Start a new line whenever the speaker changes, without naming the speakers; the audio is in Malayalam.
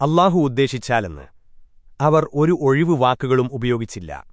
അല്ലാഹു ഉദ്ദേശിച്ചാലെന്ന് അവർ ഒരു ഒഴിവു വാക്കുകളും ഉപയോഗിച്ചില്ല.